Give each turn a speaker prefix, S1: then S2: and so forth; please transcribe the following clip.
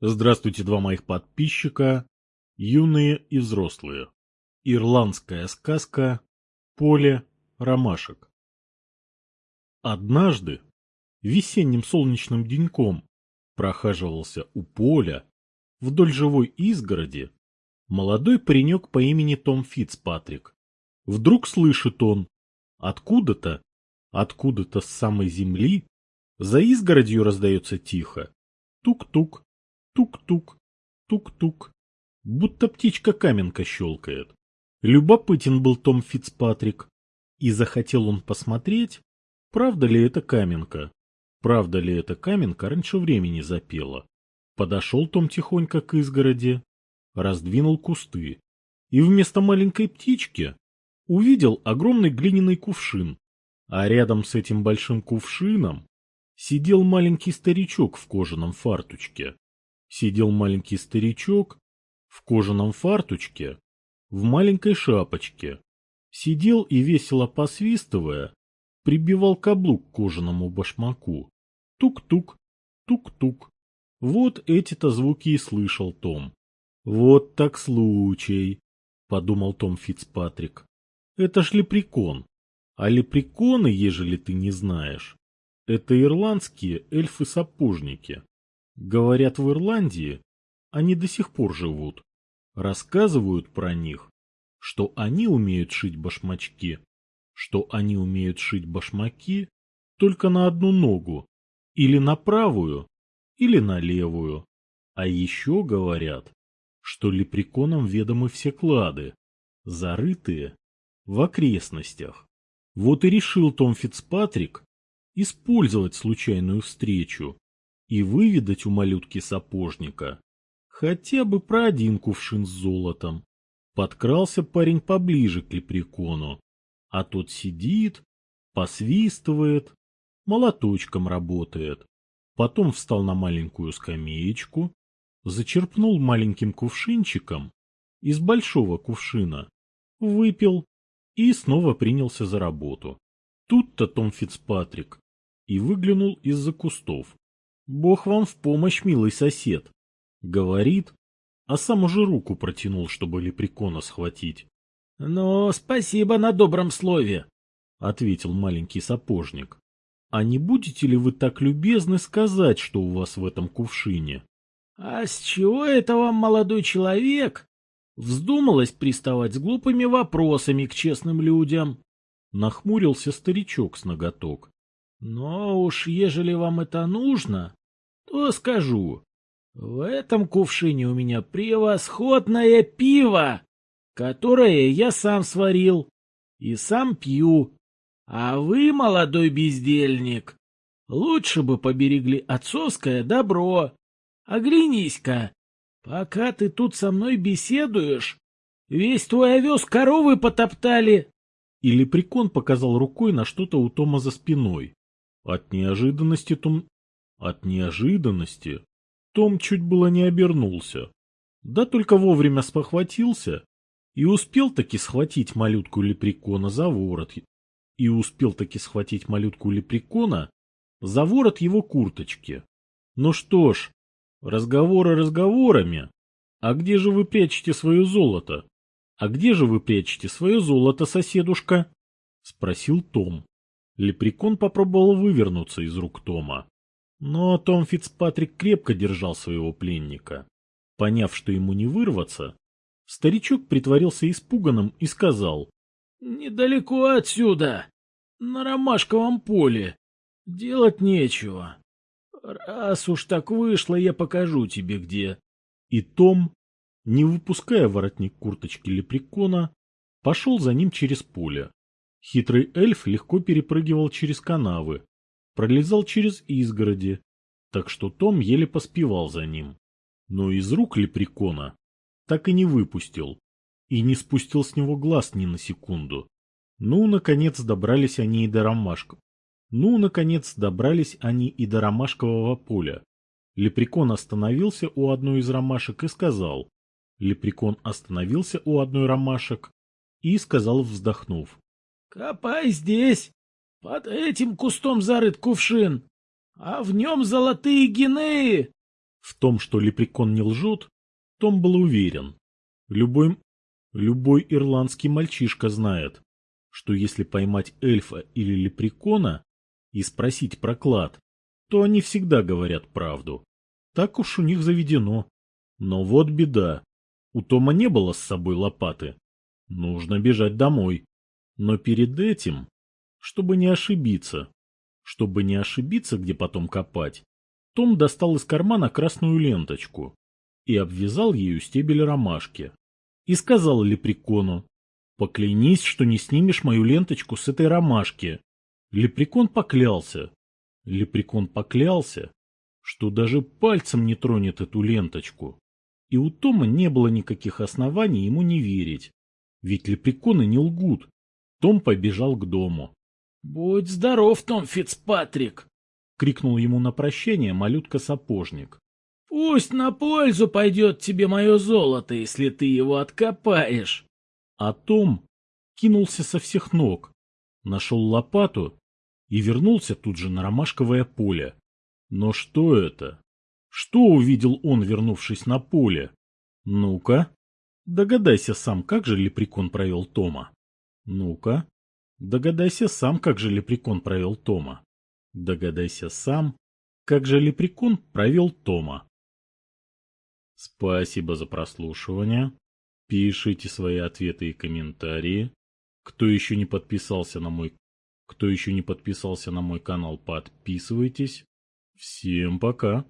S1: Здравствуйте, два моих подписчика, юные и взрослые. Ирландская сказка «Поле ромашек». Однажды, весенним солнечным деньком, прохаживался у поля, вдоль живой изгороди, молодой паренек по имени Том Фицпатрик. Вдруг слышит он, откуда-то, откуда-то с самой земли, за изгородью раздается тихо. Тук-тук, тук-тук, тук-тук. Будто птичка-каменка щелкает. Любопытен был Том Фицпатрик. И захотел он посмотреть, правда ли это каменка. Правда ли эта каменка раньше времени запела. Подошел Том тихонько к изгороди, раздвинул кусты. И вместо маленькой птички увидел огромный глиняный кувшин. А рядом с этим большим кувшином сидел маленький старичок в кожаном фартучке. Сидел маленький старичок в кожаном фартучке, в маленькой шапочке. Сидел и, весело посвистывая, прибивал каблук к кожаному башмаку. Тук-тук, тук-тук. Вот эти-то звуки и слышал Том. Вот так случай, подумал Том Фицпатрик. Это ж лепрекон. А лепреконы, ежели ты не знаешь, это ирландские эльфы-сапожники. Говорят, в Ирландии они до сих пор живут. Рассказывают про них, что они умеют шить башмачки, что они умеют шить башмаки только на одну ногу, или на правую, или на левую. А еще говорят, что лепреконам ведомы все клады, зарытые в окрестностях. Вот и решил Том Фицпатрик использовать случайную встречу и выведать у малютки-сапожника хотя бы про один кувшин с золотом. Подкрался парень поближе к лепрекону, а тот сидит, посвистывает, молоточком работает. Потом встал на маленькую скамеечку, зачерпнул маленьким кувшинчиком из большого кувшина, выпил и снова принялся за работу. Тут-то Том Фицпатрик и выглянул из-за кустов. Бог вам в помощь, милый сосед. Говорит, а сам уже руку протянул, чтобы лепрекона схватить. — Ну, спасибо на добром слове, — ответил маленький сапожник. — А не будете ли вы так любезны сказать, что у вас в этом кувшине? — А с чего это вам, молодой человек? Вздумалось приставать с глупыми вопросами к честным людям. Нахмурился старичок с ноготок. Но уж ежели вам это нужно, то скажу. В этом кувшине у меня превосходное пиво, которое я сам сварил и сам пью. А вы, молодой бездельник, лучше бы поберегли отцовское добро. Оглянись-ка, пока ты тут со мной беседуешь, весь твой овес коровы потоптали. И лепрекон показал рукой на что-то у Тома за спиной. От неожиданности Том... От неожиданности Том чуть было не обернулся. Да только вовремя спохватился и успел таки схватить малютку лепрекона за ворот. И успел таки схватить малютку лепрекона за ворот его курточки. Ну что ж, разговоры разговорами. А где же вы прячете свое золото? А где же вы прячете свое золото, соседушка? Спросил Том. Лепрекон попробовал вывернуться из рук Тома. Но Том Фицпатрик крепко держал своего пленника. Поняв, что ему не вырваться, старичок притворился испуганным и сказал. — Недалеко отсюда, на ромашковом поле. Делать нечего. Раз уж так вышло, я покажу тебе где. И Том, не выпуская воротник курточки лепрекона, пошел за ним через поле. Хитрый эльф легко перепрыгивал через канавы, пролезал через изгороди, так что Том еле поспевал за ним. Но из рук лепрекона так и не выпустил, и не спустил с него глаз ни на секунду. Ну, наконец, добрались они и до ромашка. Ну, наконец, добрались они и до ромашкового поля. Лепрекон остановился у одной из ромашек и сказал. Лепрекон остановился у одной ромашек и сказал, вздохнув. Копай здесь. Под этим кустом зарыт кувшин, а в нем золотые гинеи. В том, что лепрекон не лжет, Том был уверен. Любой, любой ирландский мальчишка знает, что если поймать эльфа или лепрекона и спросить про клад, то они всегда говорят правду. Так уж у них заведено. Но вот беда. У Тома не было с собой лопаты. Нужно бежать домой. Но перед этим, чтобы не ошибиться, чтобы не ошибиться, где потом копать, том достал из кармана красную ленточку и обвязал ею стебель ромашки. И сказал Лепрекону, «Поклянись, что не снимешь мою ленточку с этой ромашки». Лепрекон поклялся. Лепрекон поклялся, что даже пальцем не тронет эту ленточку. И у Тома не было никаких оснований ему не верить. Ведь лепреконы не лгут. Том побежал к дому. — Будь здоров, Том Фицпатрик! — крикнул ему на прощение малютка-сапожник. — Пусть на пользу пойдет тебе мое золото, если ты его откопаешь. А Том кинулся со всех ног, нашел лопату и вернулся тут же на ромашковое поле. Но что это? Что увидел он, вернувшись на поле? Ну-ка, догадайся сам, как же лепрекон провел Тома. Ну-ка, догадайся сам, как же лепрекон провел Тома. Догадайся сам, как же лепрекон провел Тома. Спасибо за прослушивание. Пишите свои ответы и комментарии. Кто еще не подписался на мой кто еще не подписался на мой канал, подписывайтесь. Всем пока.